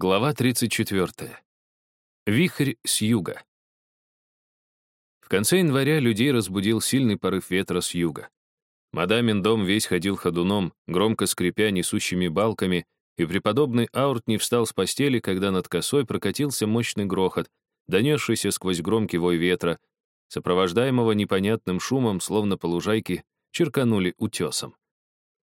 Глава 34. Вихрь с юга. В конце января людей разбудил сильный порыв ветра с юга. Мадамин дом весь ходил ходуном, громко скрипя несущими балками, и преподобный Аурт не встал с постели, когда над косой прокатился мощный грохот, донесшийся сквозь громкий вой ветра, сопровождаемого непонятным шумом, словно по лужайке, черканули утесом.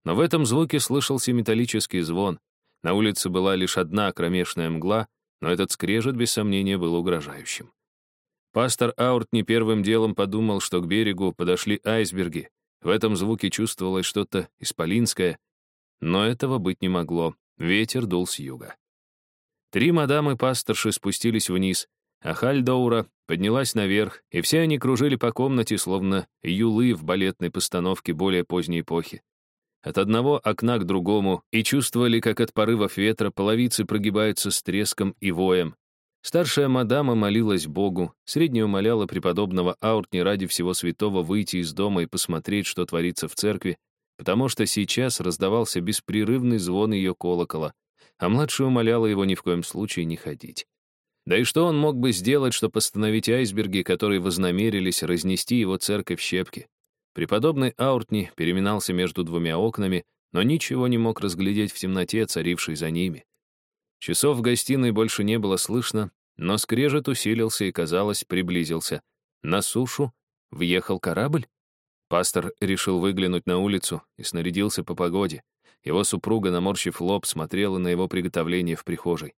Но в этом звуке слышался металлический звон, на улице была лишь одна кромешная мгла, но этот скрежет, без сомнения, был угрожающим. Пастор Аурт не первым делом подумал, что к берегу подошли айсберги. В этом звуке чувствовалось что-то исполинское, но этого быть не могло. Ветер дул с юга. Три мадамы пасторши спустились вниз, а Хальдоура поднялась наверх, и все они кружили по комнате, словно юлы в балетной постановке более поздней эпохи от одного окна к другому и чувствовали, как от порывов ветра половицы прогибаются с треском и воем. Старшая мадама молилась Богу, средняя умоляла преподобного Ауртни ради всего святого выйти из дома и посмотреть, что творится в церкви, потому что сейчас раздавался беспрерывный звон ее колокола, а младшая умоляла его ни в коем случае не ходить. Да и что он мог бы сделать, чтобы остановить айсберги, которые вознамерились разнести его церковь в щепки? Преподобный Ауртни переминался между двумя окнами, но ничего не мог разглядеть в темноте, царившей за ними. Часов в гостиной больше не было слышно, но скрежет усилился и, казалось, приблизился. На сушу въехал корабль? Пастор решил выглянуть на улицу и снарядился по погоде. Его супруга, наморщив лоб, смотрела на его приготовление в прихожей.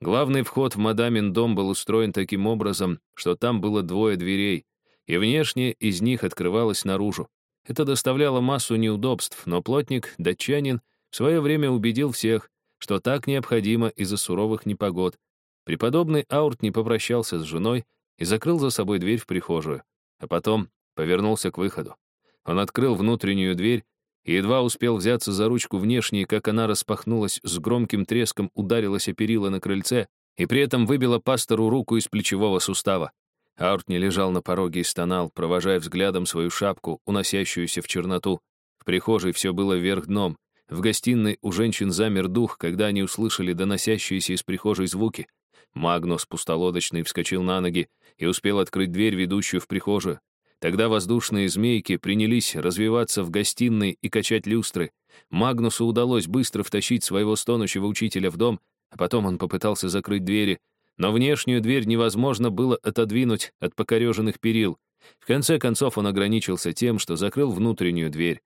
Главный вход в мадамин дом был устроен таким образом, что там было двое дверей, и внешне из них открывалось наружу. Это доставляло массу неудобств, но плотник, датчанин, в свое время убедил всех, что так необходимо из-за суровых непогод. Преподобный Аурт не попрощался с женой и закрыл за собой дверь в прихожую, а потом повернулся к выходу. Он открыл внутреннюю дверь и едва успел взяться за ручку внешней, как она распахнулась с громким треском, ударилась о перила на крыльце и при этом выбила пастору руку из плечевого сустава. Ауртни лежал на пороге и стонал, провожая взглядом свою шапку, уносящуюся в черноту. В прихожей все было вверх дном. В гостиной у женщин замер дух, когда они услышали доносящиеся из прихожей звуки. Магнус пустолодочный вскочил на ноги и успел открыть дверь, ведущую в прихожую. Тогда воздушные змейки принялись развиваться в гостиной и качать люстры. Магнусу удалось быстро втащить своего стонущего учителя в дом, а потом он попытался закрыть двери, но внешнюю дверь невозможно было отодвинуть от покореженных перил. В конце концов он ограничился тем, что закрыл внутреннюю дверь.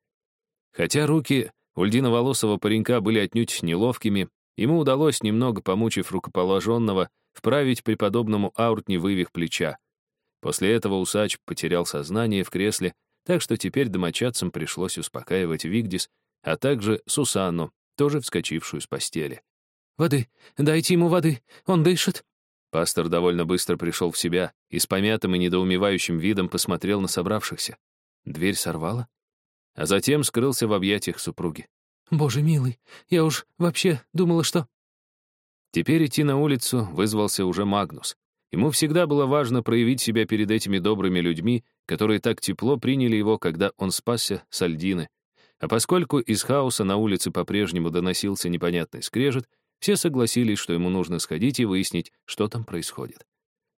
Хотя руки у льдиноволосого паренька были отнюдь неловкими, ему удалось, немного помучив рукоположенного, вправить преподобному Ауртни вывих плеча. После этого усач потерял сознание в кресле, так что теперь домочадцам пришлось успокаивать Вигдис, а также Сусанну, тоже вскочившую с постели. «Воды! Дайте ему воды! Он дышит!» Пастор довольно быстро пришел в себя и с помятым и недоумевающим видом посмотрел на собравшихся. Дверь сорвала, а затем скрылся в объятиях супруги. «Боже милый, я уж вообще думала, что...» Теперь идти на улицу вызвался уже Магнус. Ему всегда было важно проявить себя перед этими добрыми людьми, которые так тепло приняли его, когда он спасся с Альдины. А поскольку из хаоса на улице по-прежнему доносился непонятный скрежет, все согласились, что ему нужно сходить и выяснить, что там происходит.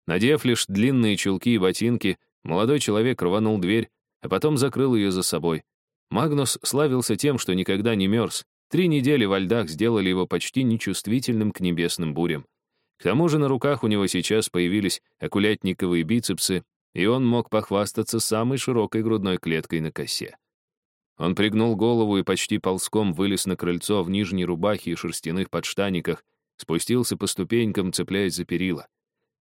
Надев лишь длинные чулки и ботинки, молодой человек рванул дверь, а потом закрыл ее за собой. Магнус славился тем, что никогда не мерз. Три недели во льдах сделали его почти нечувствительным к небесным бурям. К тому же на руках у него сейчас появились окулятниковые бицепсы, и он мог похвастаться самой широкой грудной клеткой на косе. Он пригнул голову и почти ползком вылез на крыльцо в нижней рубахе и шерстяных подштаниках, спустился по ступенькам, цепляясь за перила.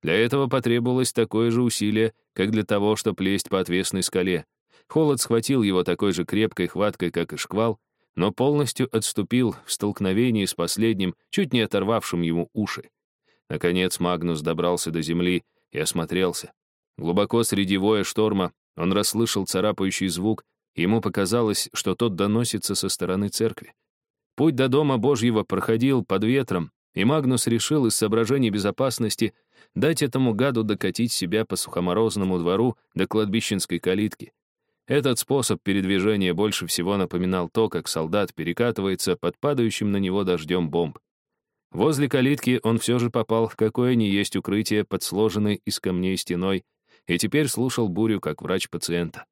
Для этого потребовалось такое же усилие, как для того, чтобы лезть по отвесной скале. Холод схватил его такой же крепкой хваткой, как и шквал, но полностью отступил в столкновении с последним, чуть не оторвавшим ему уши. Наконец Магнус добрался до земли и осмотрелся. Глубоко среди воя шторма он расслышал царапающий звук, Ему показалось, что тот доносится со стороны церкви. Путь до Дома Божьего проходил под ветром, и Магнус решил из соображений безопасности дать этому гаду докатить себя по сухоморозному двору до кладбищенской калитки. Этот способ передвижения больше всего напоминал то, как солдат перекатывается под падающим на него дождем бомб. Возле калитки он все же попал в какое ни есть укрытие под сложенной из камней стеной и теперь слушал бурю как врач пациента.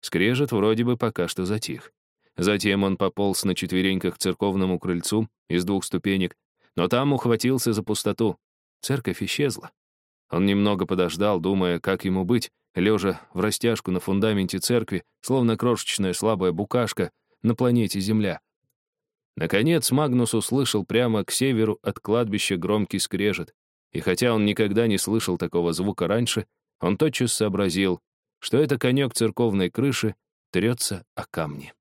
Скрежет вроде бы пока что затих. Затем он пополз на четвереньках к церковному крыльцу из двух ступенек, но там ухватился за пустоту. Церковь исчезла. Он немного подождал, думая, как ему быть, лежа в растяжку на фундаменте церкви, словно крошечная слабая букашка на планете Земля. Наконец Магнус услышал прямо к северу от кладбища громкий скрежет, и хотя он никогда не слышал такого звука раньше, он тотчас сообразил, что это конек церковной крыши трется о камни.